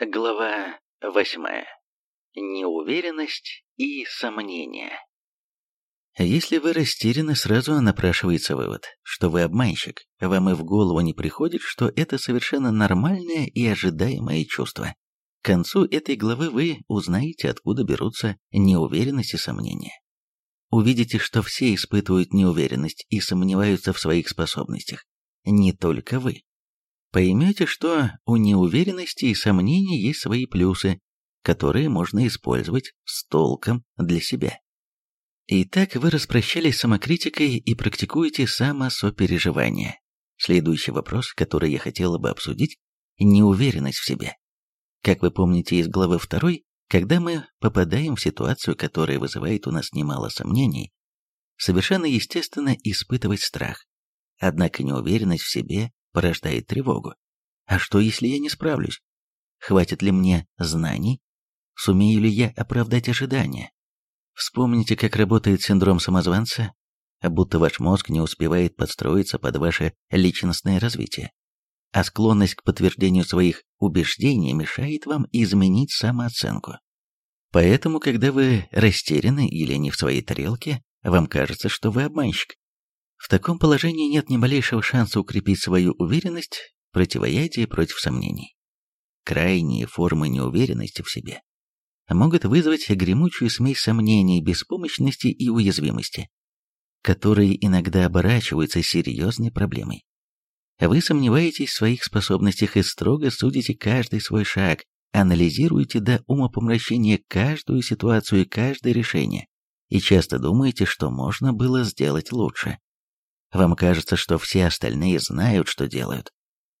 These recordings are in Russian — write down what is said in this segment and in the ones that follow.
Глава восьмая. Неуверенность и сомнения. Если вы растеряны, сразу напрашивается вывод, что вы обманщик. Вам и в голову не приходит, что это совершенно нормальное и ожидаемое чувство. К концу этой главы вы узнаете, откуда берутся неуверенность и сомнения. Увидите, что все испытывают неуверенность и сомневаются в своих способностях. Не только вы поймете, что у неуверенности и сомнений есть свои плюсы, которые можно использовать с толком для себя. Итак, вы распрощались с самокритикой и практикуете самосопереживание. Следующий вопрос, который я хотела бы обсудить – неуверенность в себе. Как вы помните из главы 2, когда мы попадаем в ситуацию, которая вызывает у нас немало сомнений, совершенно естественно испытывать страх. Однако неуверенность в себе порождает тревогу. А что, если я не справлюсь? Хватит ли мне знаний? Сумею ли я оправдать ожидания? Вспомните, как работает синдром самозванца, будто ваш мозг не успевает подстроиться под ваше личностное развитие. А склонность к подтверждению своих убеждений мешает вам изменить самооценку. Поэтому, когда вы растеряны или не в своей тарелке, вам кажется, что вы обманщик. В таком положении нет ни малейшего шанса укрепить свою уверенность, противоядие против сомнений. Крайние формы неуверенности в себе могут вызвать гремучую смесь сомнений, беспомощности и уязвимости, которые иногда оборачиваются серьезной проблемой. Вы сомневаетесь в своих способностях и строго судите каждый свой шаг, анализируете до умопомрачения каждую ситуацию и каждое решение, и часто думаете, что можно было сделать лучше. Вам кажется, что все остальные знают, что делают.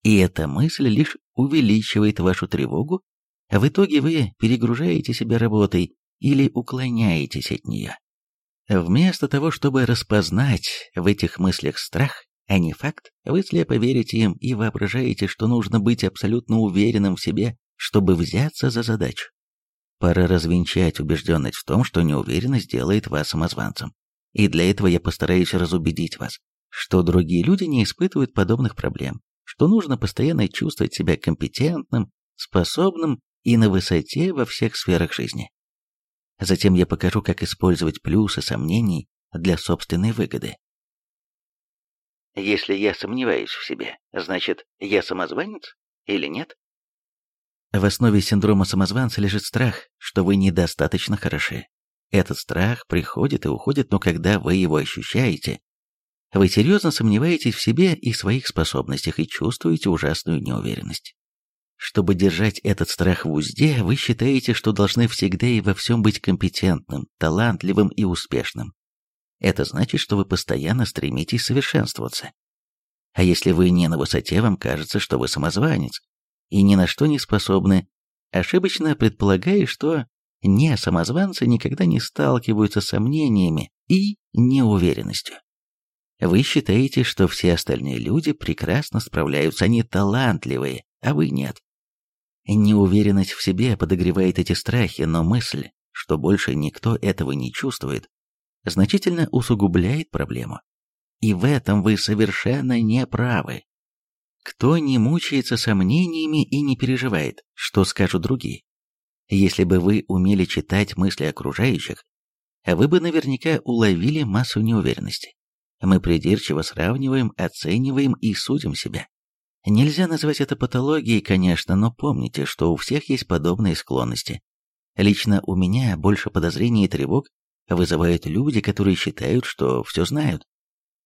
И эта мысль лишь увеличивает вашу тревогу, а в итоге вы перегружаете себя работой или уклоняетесь от нее. Вместо того, чтобы распознать в этих мыслях страх, а не факт, вы слепо верите им и воображаете, что нужно быть абсолютно уверенным в себе, чтобы взяться за задачу. Пора развенчать убежденность в том, что неуверенность делает вас самозванцем. И для этого я постараюсь разубедить вас, что другие люди не испытывают подобных проблем, что нужно постоянно чувствовать себя компетентным, способным и на высоте во всех сферах жизни. Затем я покажу, как использовать плюсы сомнений для собственной выгоды. Если я сомневаюсь в себе, значит, я самозванец или нет? В основе синдрома самозванца лежит страх, что вы недостаточно хороши. Этот страх приходит и уходит, но когда вы его ощущаете, вы серьезно сомневаетесь в себе и своих способностях и чувствуете ужасную неуверенность. Чтобы держать этот страх в узде, вы считаете, что должны всегда и во всем быть компетентным, талантливым и успешным. Это значит, что вы постоянно стремитесь совершенствоваться. А если вы не на высоте, вам кажется, что вы самозванец и ни на что не способны, ошибочно предполагая, что не самозванцы никогда не сталкиваются с сомнениями и неуверенностью. Вы считаете, что все остальные люди прекрасно справляются, они талантливые, а вы нет. Неуверенность в себе подогревает эти страхи, но мысль, что больше никто этого не чувствует, значительно усугубляет проблему. И в этом вы совершенно не правы. Кто не мучается сомнениями и не переживает, что скажут другие? Если бы вы умели читать мысли окружающих, вы бы наверняка уловили массу неуверенности. Мы придирчиво сравниваем, оцениваем и судим себя. Нельзя назвать это патологией, конечно, но помните, что у всех есть подобные склонности. Лично у меня больше подозрений и тревог вызывают люди, которые считают, что все знают.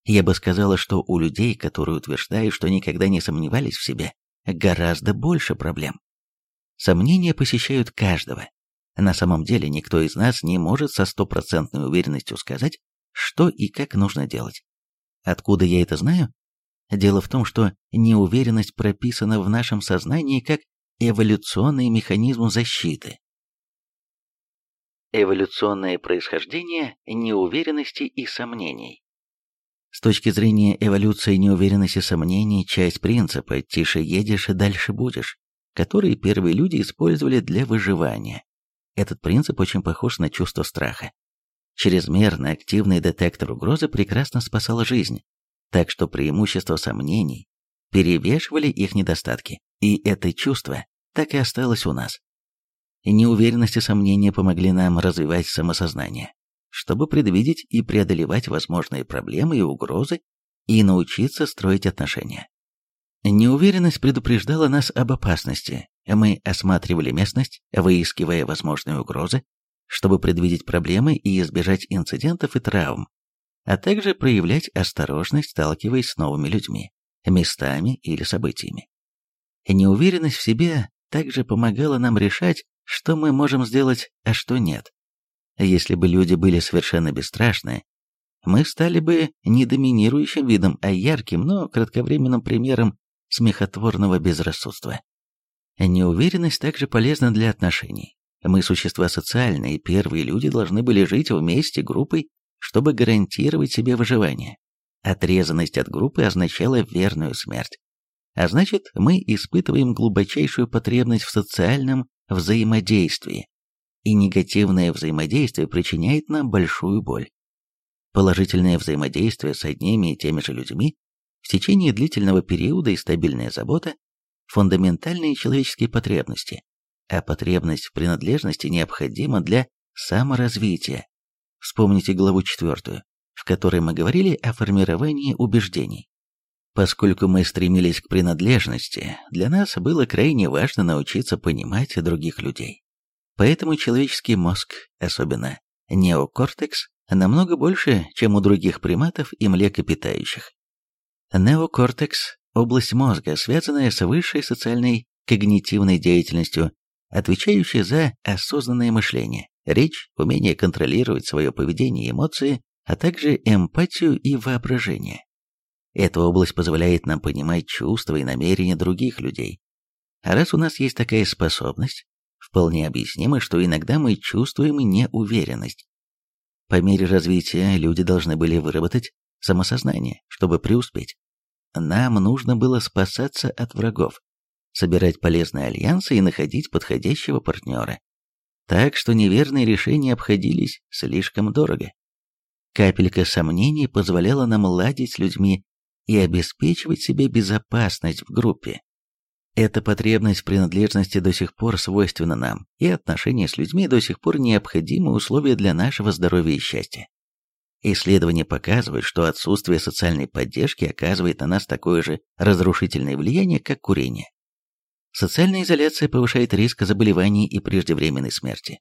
Я бы сказала, что у людей, которые утверждают, что никогда не сомневались в себе, гораздо больше проблем. Сомнения посещают каждого. На самом деле никто из нас не может со стопроцентной уверенностью сказать, что и как нужно делать. Откуда я это знаю? Дело в том, что неуверенность прописана в нашем сознании как эволюционный механизм защиты. Эволюционное происхождение неуверенности и сомнений. С точки зрения эволюции неуверенности и сомнений, часть принципа «тише едешь дальше будешь», который первые люди использовали для выживания. Этот принцип очень похож на чувство страха. Чрезмерно активный детектор угрозы прекрасно спасал жизнь, так что преимущества сомнений перевешивали их недостатки, и это чувство так и осталось у нас. Неуверенность и сомнения помогли нам развивать самосознание, чтобы предвидеть и преодолевать возможные проблемы и угрозы и научиться строить отношения. Неуверенность предупреждала нас об опасности. Мы осматривали местность, выискивая возможные угрозы, чтобы предвидеть проблемы и избежать инцидентов и травм, а также проявлять осторожность, сталкиваясь с новыми людьми, местами или событиями. Неуверенность в себе также помогала нам решать, что мы можем сделать, а что нет. Если бы люди были совершенно бесстрашны, мы стали бы не доминирующим видом, а ярким, но кратковременным примером смехотворного безрассудства. Неуверенность также полезна для отношений. Мы существа социальные, первые люди должны были жить вместе группой, чтобы гарантировать себе выживание. Отрезанность от группы означала верную смерть. А значит, мы испытываем глубочайшую потребность в социальном взаимодействии, и негативное взаимодействие причиняет нам большую боль. Положительное взаимодействие с одними и теми же людьми в течение длительного периода и стабильная забота – фундаментальные человеческие потребности, а потребность в принадлежности необходима для саморазвития. Вспомните главу четвертую, в которой мы говорили о формировании убеждений. Поскольку мы стремились к принадлежности, для нас было крайне важно научиться понимать других людей. Поэтому человеческий мозг, особенно неокортекс, намного больше, чем у других приматов и млекопитающих. Неокортекс – область мозга, связанная с высшей социальной когнитивной деятельностью, отвечающая за осознанное мышление, речь, умение контролировать свое поведение и эмоции, а также эмпатию и воображение. Эта область позволяет нам понимать чувства и намерения других людей. А раз у нас есть такая способность, вполне объяснимо, что иногда мы чувствуем неуверенность. По мере развития люди должны были выработать самосознание, чтобы преуспеть. Нам нужно было спасаться от врагов, собирать полезные альянсы и находить подходящего партнера. Так что неверные решения обходились слишком дорого. Капелька сомнений позволяла нам ладить с людьми и обеспечивать себе безопасность в группе. Эта потребность принадлежности до сих пор свойственна нам, и отношения с людьми до сих пор необходимы условия для нашего здоровья и счастья. Исследования показывают, что отсутствие социальной поддержки оказывает на нас такое же разрушительное влияние, как курение. Социальная изоляция повышает риск заболеваний и преждевременной смерти,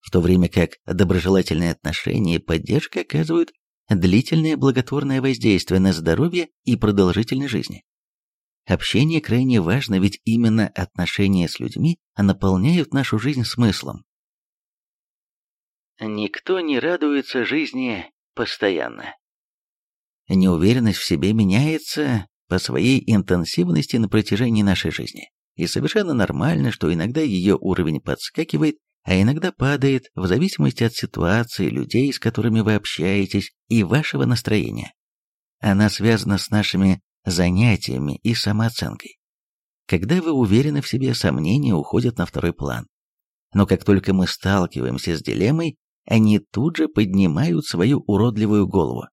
в то время как доброжелательные отношения и поддержка оказывают длительное благотворное воздействие на здоровье и продолжительность жизни. Общение крайне важно, ведь именно отношения с людьми наполняют нашу жизнь смыслом. Никто не радуется жизни постоянно. Неуверенность в себе меняется по своей интенсивности на протяжении нашей жизни. И совершенно нормально, что иногда ее уровень подскакивает, а иногда падает в зависимости от ситуации, людей, с которыми вы общаетесь, и вашего настроения. Она связана с нашими занятиями и самооценкой. Когда вы уверены в себе, сомнения уходят на второй план. Но как только мы сталкиваемся с дилеммой, они тут же поднимают свою уродливую голову.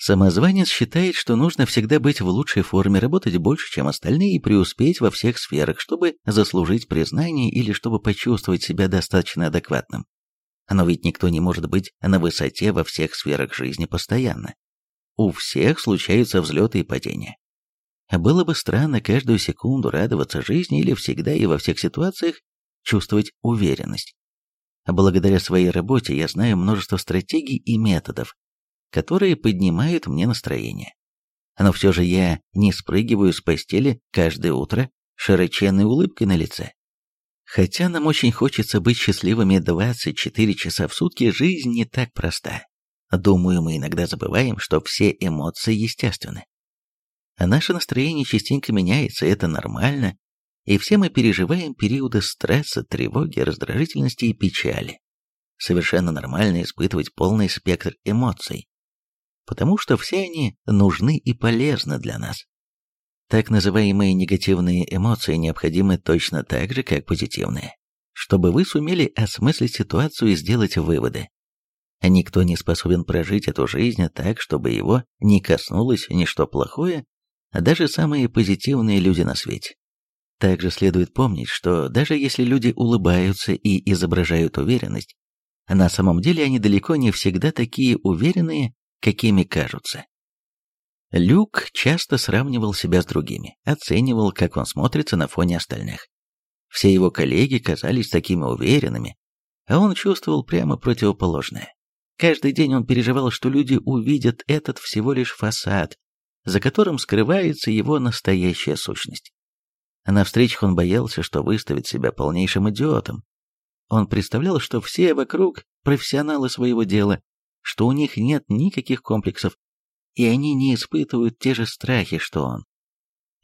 Самозванец считает, что нужно всегда быть в лучшей форме, работать больше, чем остальные, и преуспеть во всех сферах, чтобы заслужить признание или чтобы почувствовать себя достаточно адекватным. Но ведь никто не может быть на высоте во всех сферах жизни постоянно. У всех случаются взлеты и падения. Было бы странно каждую секунду радоваться жизни или всегда и во всех ситуациях чувствовать уверенность. Благодаря своей работе я знаю множество стратегий и методов, которые поднимают мне настроение. Но все же я не спрыгиваю с постели каждое утро широченной улыбкой на лице. Хотя нам очень хочется быть счастливыми 24 часа в сутки, жизнь не так проста. Думаю, мы иногда забываем, что все эмоции естественны. А наше настроение частенько меняется, это нормально, и все мы переживаем периоды стресса, тревоги, раздражительности и печали. Совершенно нормально испытывать полный спектр эмоций потому что все они нужны и полезны для нас. Так называемые негативные эмоции необходимы точно так же, как позитивные, чтобы вы сумели осмыслить ситуацию и сделать выводы. Никто не способен прожить эту жизнь так, чтобы его не коснулось ничто плохое, даже самые позитивные люди на свете. Также следует помнить, что даже если люди улыбаются и изображают уверенность, на самом деле они далеко не всегда такие уверенные, какими кажутся. Люк часто сравнивал себя с другими, оценивал, как он смотрится на фоне остальных. Все его коллеги казались такими уверенными, а он чувствовал прямо противоположное. Каждый день он переживал, что люди увидят этот всего лишь фасад, за которым скрывается его настоящая сущность. На встречах он боялся, что выставит себя полнейшим идиотом. Он представлял, что все вокруг профессионалы своего дела, что у них нет никаких комплексов, и они не испытывают те же страхи, что он.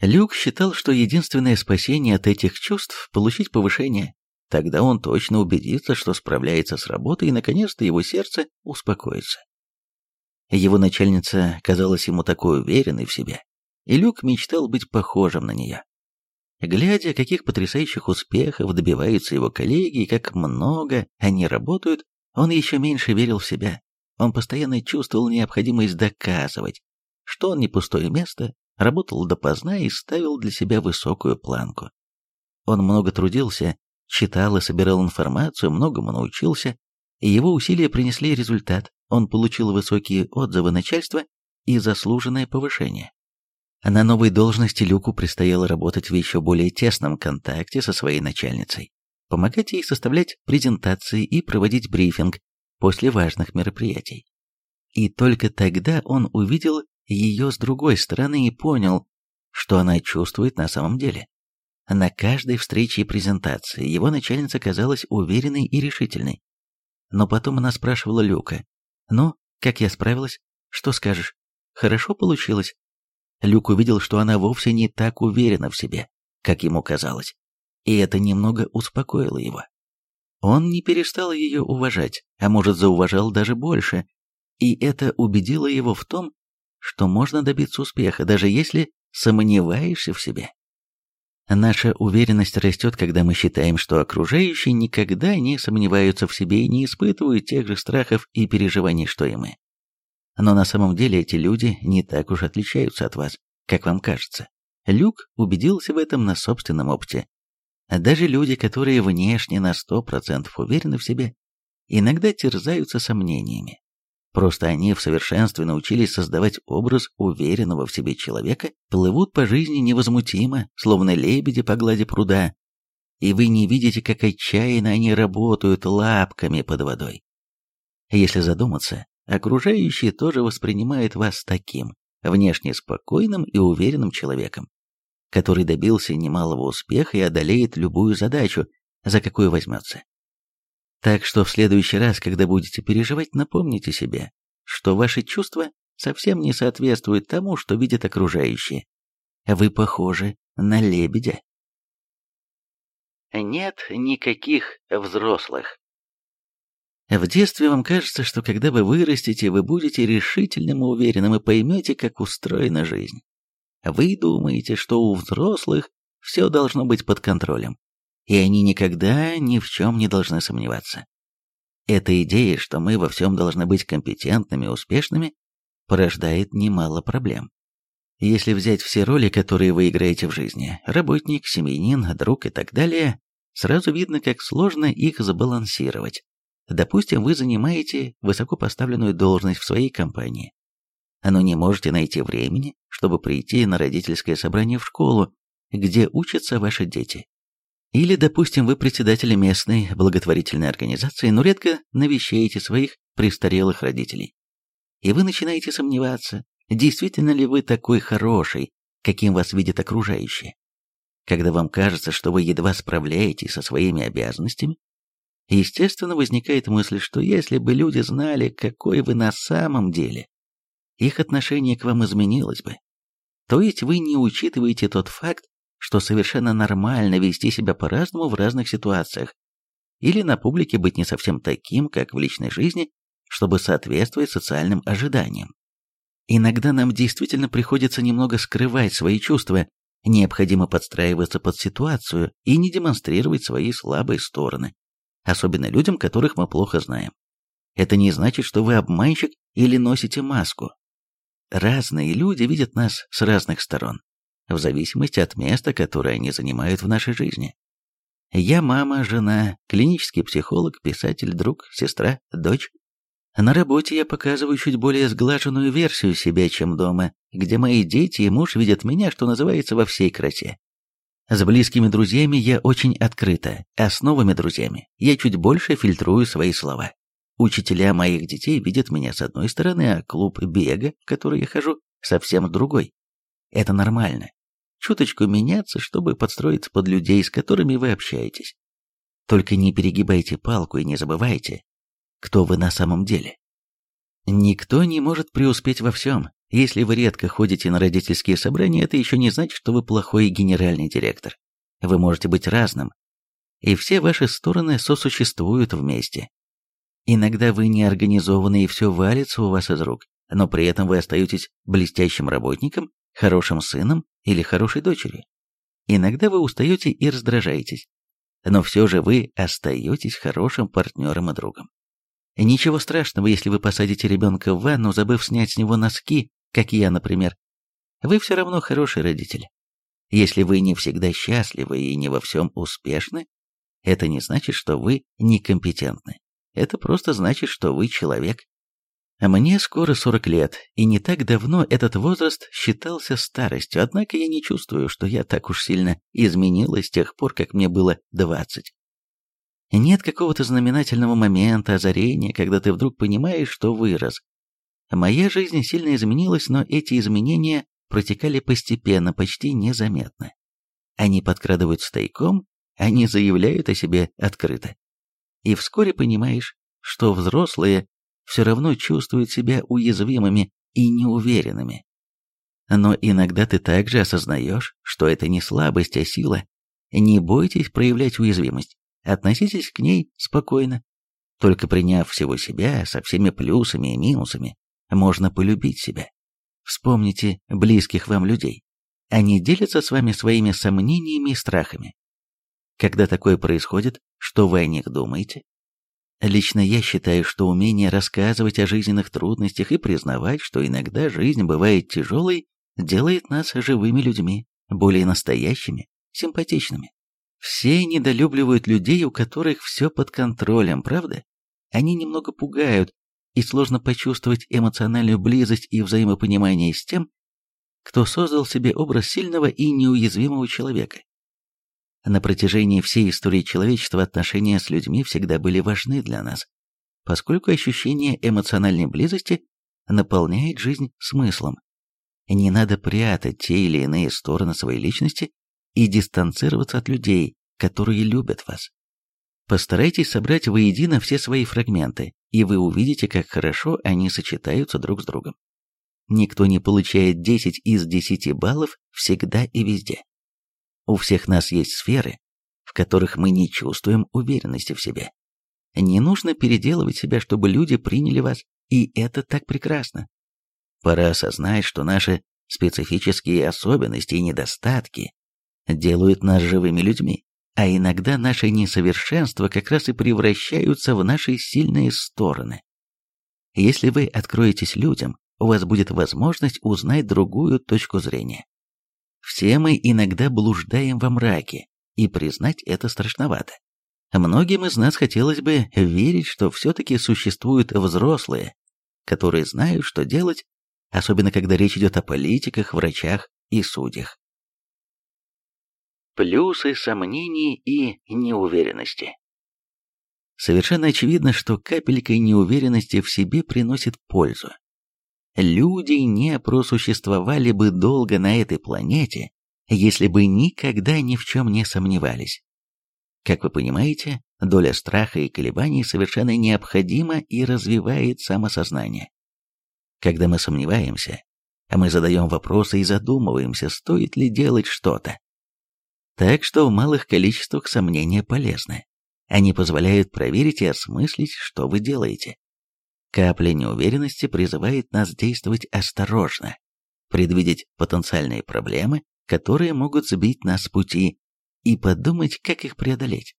Люк считал, что единственное спасение от этих чувств – получить повышение. Тогда он точно убедится, что справляется с работой, и наконец-то его сердце успокоится. Его начальница казалась ему такой уверенной в себе, и Люк мечтал быть похожим на нее. Глядя, каких потрясающих успехов добиваются его коллеги и как много они работают, он еще меньше верил в себя. Он постоянно чувствовал необходимость доказывать, что он не пустое место, работал допоздна и ставил для себя высокую планку. Он много трудился, читал и собирал информацию, многому научился, и его усилия принесли результат. Он получил высокие отзывы начальства и заслуженное повышение. На новой должности Люку предстояло работать в еще более тесном контакте со своей начальницей, помогать ей составлять презентации и проводить брифинг после важных мероприятий. И только тогда он увидел ее с другой стороны и понял, что она чувствует на самом деле. На каждой встрече и презентации его начальница казалась уверенной и решительной. Но потом она спрашивала Люка, «Ну, как я справилась? Что скажешь? Хорошо получилось?» Люк увидел, что она вовсе не так уверена в себе, как ему казалось, и это немного успокоило его. Он не перестал ее уважать, а может зауважал даже больше, и это убедило его в том, что можно добиться успеха, даже если сомневаешься в себе. Наша уверенность растет, когда мы считаем, что окружающие никогда не сомневаются в себе и не испытывают тех же страхов и переживаний, что и мы. Но на самом деле эти люди не так уж отличаются от вас, как вам кажется. Люк убедился в этом на собственном опыте. Даже люди, которые внешне на 100% уверены в себе, иногда терзаются сомнениями. Просто они в совершенстве научились создавать образ уверенного в себе человека, плывут по жизни невозмутимо, словно лебеди по глади пруда, и вы не видите, как отчаянно они работают лапками под водой. Если задуматься, окружающие тоже воспринимают вас таким, внешне спокойным и уверенным человеком, который добился немалого успеха и одолеет любую задачу, за какую возьмется. Так что в следующий раз, когда будете переживать, напомните себе, что ваши чувства совсем не соответствуют тому, что видят окружающие. Вы похожи на лебедя. Нет никаких взрослых. В детстве вам кажется, что когда вы вырастете, вы будете решительным и уверенным и поймете, как устроена жизнь. Вы думаете, что у взрослых все должно быть под контролем и они никогда ни в чем не должны сомневаться. Эта идея, что мы во всем должны быть компетентными успешными, порождает немало проблем. Если взять все роли, которые вы играете в жизни, работник, семьянин, друг и так далее, сразу видно, как сложно их забалансировать. Допустим, вы занимаете высокопоставленную должность в своей компании, но не можете найти времени, чтобы прийти на родительское собрание в школу, где учатся ваши дети. Или, допустим, вы председатель местной благотворительной организации, но редко навещаете своих престарелых родителей. И вы начинаете сомневаться, действительно ли вы такой хороший, каким вас видят окружающие. Когда вам кажется, что вы едва справляетесь со своими обязанностями, естественно возникает мысль, что если бы люди знали, какой вы на самом деле, их отношение к вам изменилось бы. То есть вы не учитываете тот факт, что совершенно нормально вести себя по-разному в разных ситуациях, или на публике быть не совсем таким, как в личной жизни, чтобы соответствовать социальным ожиданиям. Иногда нам действительно приходится немного скрывать свои чувства, необходимо подстраиваться под ситуацию и не демонстрировать свои слабые стороны, особенно людям, которых мы плохо знаем. Это не значит, что вы обманщик или носите маску. Разные люди видят нас с разных сторон, в зависимости от места, которое они занимают в нашей жизни. Я мама, жена, клинический психолог, писатель, друг, сестра, дочь. На работе я показываю чуть более сглаженную версию себя, чем дома, где мои дети и муж видят меня, что называется, во всей красе. С близкими друзьями я очень открыта, а с новыми друзьями я чуть больше фильтрую свои слова. Учителя моих детей видят меня с одной стороны, а клуб бега, в который я хожу, совсем другой. Это нормально. Чуточку меняться, чтобы подстроиться под людей, с которыми вы общаетесь. Только не перегибайте палку и не забывайте, кто вы на самом деле. Никто не может преуспеть во всем, если вы редко ходите на родительские собрания, это еще не значит, что вы плохой генеральный директор. Вы можете быть разным. И все ваши стороны сосуществуют вместе. Иногда вы неорганизованы и все валится у вас из рук, но при этом вы остаетесь блестящим работником, хорошим сыном или хорошей дочерью. Иногда вы устаете и раздражаетесь, но все же вы остаетесь хорошим партнером и другом. Ничего страшного, если вы посадите ребенка в ванну, забыв снять с него носки как я, например, вы все равно хороший родитель. Если вы не всегда счастливы и не во всем успешны, это не значит, что вы некомпетентны. Это просто значит, что вы человек. Мне скоро 40 лет, и не так давно этот возраст считался старостью, однако я не чувствую, что я так уж сильно изменилась с тех пор, как мне было 20. Нет какого-то знаменательного момента, озарения, когда ты вдруг понимаешь, что вырос, Моя жизнь сильно изменилась, но эти изменения протекали постепенно, почти незаметно. Они подкрадываются тайком, они заявляют о себе открыто. И вскоре понимаешь, что взрослые все равно чувствуют себя уязвимыми и неуверенными. Но иногда ты также осознаешь, что это не слабость, а сила. Не бойтесь проявлять уязвимость, относитесь к ней спокойно. Только приняв всего себя со всеми плюсами и минусами, можно полюбить себя. Вспомните близких вам людей. Они делятся с вами своими сомнениями и страхами. Когда такое происходит, что вы о них думаете? Лично я считаю, что умение рассказывать о жизненных трудностях и признавать, что иногда жизнь бывает тяжелой, делает нас живыми людьми, более настоящими, симпатичными. Все недолюбливают людей, у которых все под контролем, правда? Они немного пугают, и сложно почувствовать эмоциональную близость и взаимопонимание с тем, кто создал себе образ сильного и неуязвимого человека. На протяжении всей истории человечества отношения с людьми всегда были важны для нас, поскольку ощущение эмоциональной близости наполняет жизнь смыслом. Не надо прятать те или иные стороны своей личности и дистанцироваться от людей, которые любят вас. Постарайтесь собрать воедино все свои фрагменты, и вы увидите, как хорошо они сочетаются друг с другом. Никто не получает 10 из 10 баллов всегда и везде. У всех нас есть сферы, в которых мы не чувствуем уверенности в себе. Не нужно переделывать себя, чтобы люди приняли вас, и это так прекрасно. Пора осознать, что наши специфические особенности и недостатки делают нас живыми людьми. А иногда наши несовершенства как раз и превращаются в наши сильные стороны. Если вы откроетесь людям, у вас будет возможность узнать другую точку зрения. Все мы иногда блуждаем во мраке, и признать это страшновато. Многим из нас хотелось бы верить, что все-таки существуют взрослые, которые знают, что делать, особенно когда речь идет о политиках, врачах и судьях плюсы сомнений и неуверенности. Совершенно очевидно, что капелька неуверенности в себе приносит пользу. Люди не просуществовали бы долго на этой планете, если бы никогда ни в чем не сомневались. Как вы понимаете, доля страха и колебаний совершенно необходима и развивает самосознание. Когда мы сомневаемся, мы задаем вопросы и задумываемся, стоит ли делать что-то. Так что в малых количествах сомнения полезны. Они позволяют проверить и осмыслить, что вы делаете. Капля неуверенности призывает нас действовать осторожно, предвидеть потенциальные проблемы, которые могут сбить нас с пути, и подумать, как их преодолеть.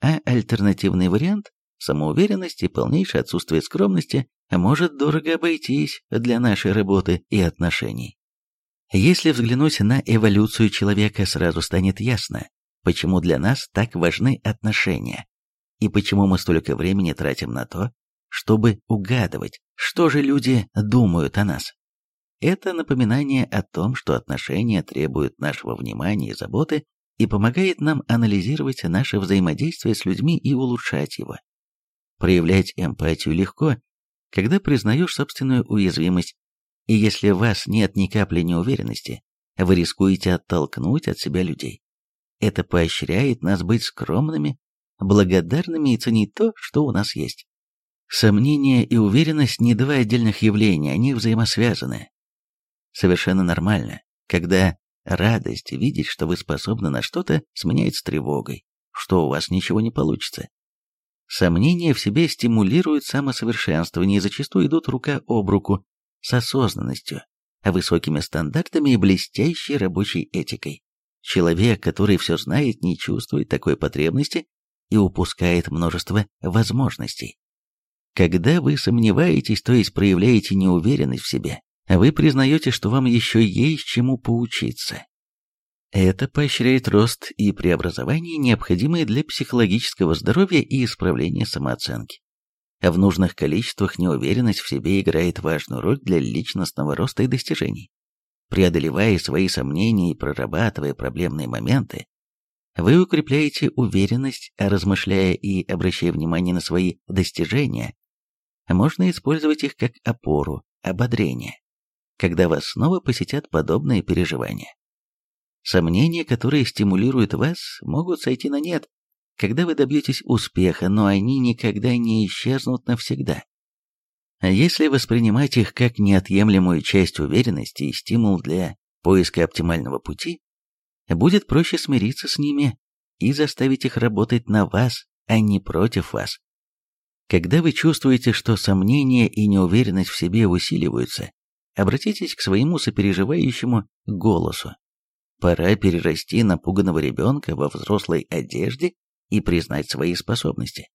А альтернативный вариант – самоуверенность и полнейшее отсутствие скромности – может дорого обойтись для нашей работы и отношений. Если взглянуть на эволюцию человека, сразу станет ясно, почему для нас так важны отношения, и почему мы столько времени тратим на то, чтобы угадывать, что же люди думают о нас. Это напоминание о том, что отношения требуют нашего внимания и заботы и помогает нам анализировать наше взаимодействие с людьми и улучшать его. Проявлять эмпатию легко, когда признаешь собственную уязвимость, и если в вас нет ни капли неуверенности, вы рискуете оттолкнуть от себя людей. Это поощряет нас быть скромными, благодарными и ценить то, что у нас есть. Сомнение и уверенность не два отдельных явления, они взаимосвязаны. Совершенно нормально, когда радость видеть, что вы способны на что-то, сменяется тревогой, что у вас ничего не получится. Сомнения в себе стимулируют самосовершенствование и зачастую идут рука об руку с осознанностью, высокими стандартами и блестящей рабочей этикой. Человек, который все знает, не чувствует такой потребности и упускает множество возможностей. Когда вы сомневаетесь, то есть проявляете неуверенность в себе, вы признаете, что вам еще есть чему поучиться. Это поощряет рост и преобразование, необходимые для психологического здоровья и исправления самооценки. В нужных количествах неуверенность в себе играет важную роль для личностного роста и достижений. Преодолевая свои сомнения и прорабатывая проблемные моменты, вы укрепляете уверенность, размышляя и обращая внимание на свои достижения, можно использовать их как опору, ободрение, когда вас снова посетят подобные переживания. Сомнения, которые стимулируют вас, могут сойти на нет, когда вы добьетесь успеха, но они никогда не исчезнут навсегда. Если воспринимать их как неотъемлемую часть уверенности и стимул для поиска оптимального пути, будет проще смириться с ними и заставить их работать на вас, а не против вас. Когда вы чувствуете, что сомнения и неуверенность в себе усиливаются, обратитесь к своему сопереживающему голосу. Пора перерасти напуганного ребенка во взрослой одежде и признать свои способности.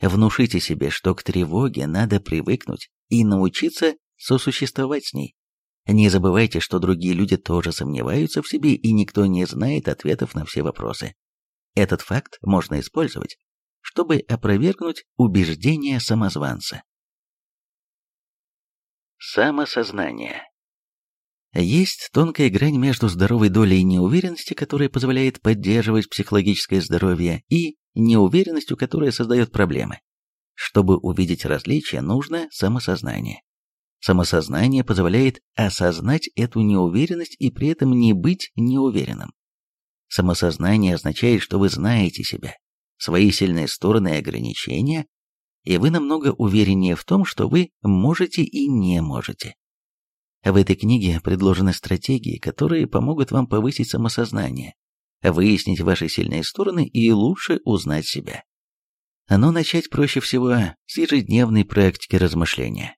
Внушите себе, что к тревоге надо привыкнуть и научиться сосуществовать с ней. Не забывайте, что другие люди тоже сомневаются в себе, и никто не знает ответов на все вопросы. Этот факт можно использовать, чтобы опровергнуть убеждения самозванца. Самосознание. Есть тонкая грань между здоровой долей неуверенности, которая позволяет поддерживать психологическое здоровье, и неуверенностью, которая создает проблемы. Чтобы увидеть различия, нужно самосознание. Самосознание позволяет осознать эту неуверенность и при этом не быть неуверенным. Самосознание означает, что вы знаете себя, свои сильные стороны и ограничения, и вы намного увереннее в том, что вы можете и не можете. В этой книге предложены стратегии, которые помогут вам повысить самосознание, выяснить ваши сильные стороны и лучше узнать себя. Но начать проще всего с ежедневной практики размышления.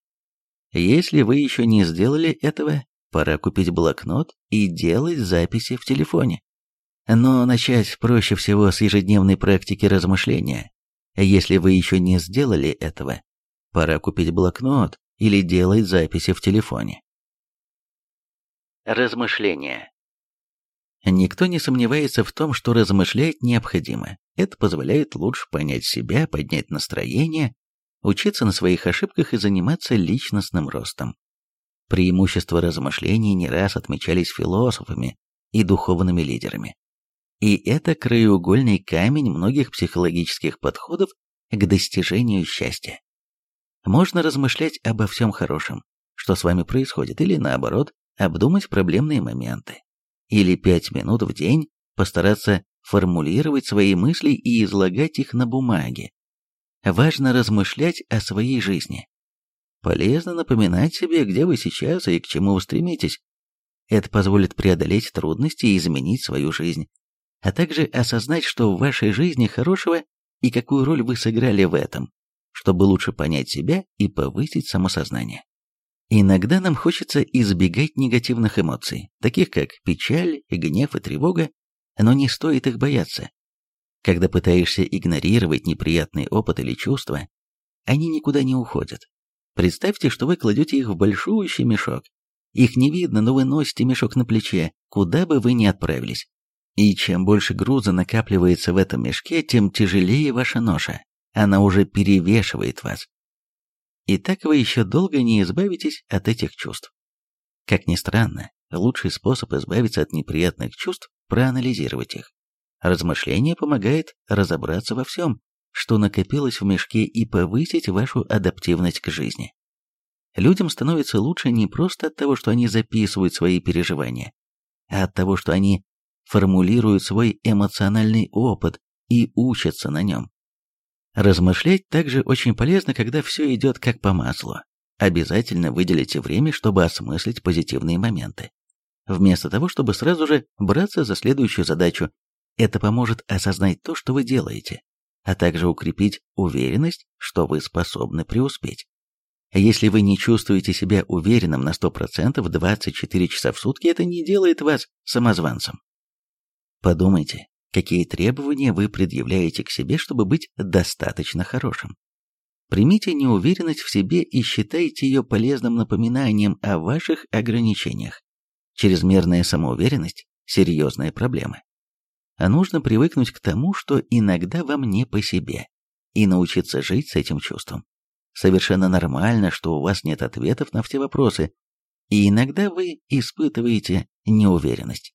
Если вы еще не сделали этого, пора купить блокнот и делать записи в телефоне. Но начать проще всего с ежедневной практики размышления. Если вы еще не сделали этого, пора купить блокнот или делать записи в телефоне. Размышления. Никто не сомневается в том, что размышлять необходимо. Это позволяет лучше понять себя, поднять настроение, учиться на своих ошибках и заниматься личностным ростом. Преимущества размышлений не раз отмечались философами и духовными лидерами. И это краеугольный камень многих психологических подходов к достижению счастья. Можно размышлять обо всем хорошем, что с вами происходит, или наоборот, обдумать проблемные моменты. Или пять минут в день постараться формулировать свои мысли и излагать их на бумаге. Важно размышлять о своей жизни. Полезно напоминать себе, где вы сейчас и к чему вы стремитесь. Это позволит преодолеть трудности и изменить свою жизнь а также осознать, что в вашей жизни хорошего и какую роль вы сыграли в этом, чтобы лучше понять себя и повысить самосознание. Иногда нам хочется избегать негативных эмоций, таких как печаль, гнев и тревога, но не стоит их бояться. Когда пытаешься игнорировать неприятный опыт или чувства, они никуда не уходят. Представьте, что вы кладете их в большущий мешок Их не видно, но вы носите мешок на плече, куда бы вы ни отправились. И чем больше груза накапливается в этом мешке, тем тяжелее ваша ноша. Она уже перевешивает вас. И так вы еще долго не избавитесь от этих чувств. Как ни странно, лучший способ избавиться от неприятных чувств – проанализировать их. Размышление помогает разобраться во всем, что накопилось в мешке и повысить вашу адаптивность к жизни. Людям становится лучше не просто от того, что они записывают свои переживания, а от того, что они формулируют свой эмоциональный опыт и учатся на нем. Размышлять также очень полезно, когда все идет как по маслу. Обязательно выделите время, чтобы осмыслить позитивные моменты. Вместо того, чтобы сразу же браться за следующую задачу, это поможет осознать то, что вы делаете, а также укрепить уверенность, что вы способны преуспеть. Если вы не чувствуете себя уверенным на 100% 24 часа в сутки, это не делает вас самозванцем. Подумайте, какие требования вы предъявляете к себе, чтобы быть достаточно хорошим. Примите неуверенность в себе и считайте ее полезным напоминанием о ваших ограничениях. Чрезмерная самоуверенность – серьезная проблема. А нужно привыкнуть к тому, что иногда вам не по себе, и научиться жить с этим чувством. Совершенно нормально, что у вас нет ответов на все вопросы, и иногда вы испытываете неуверенность.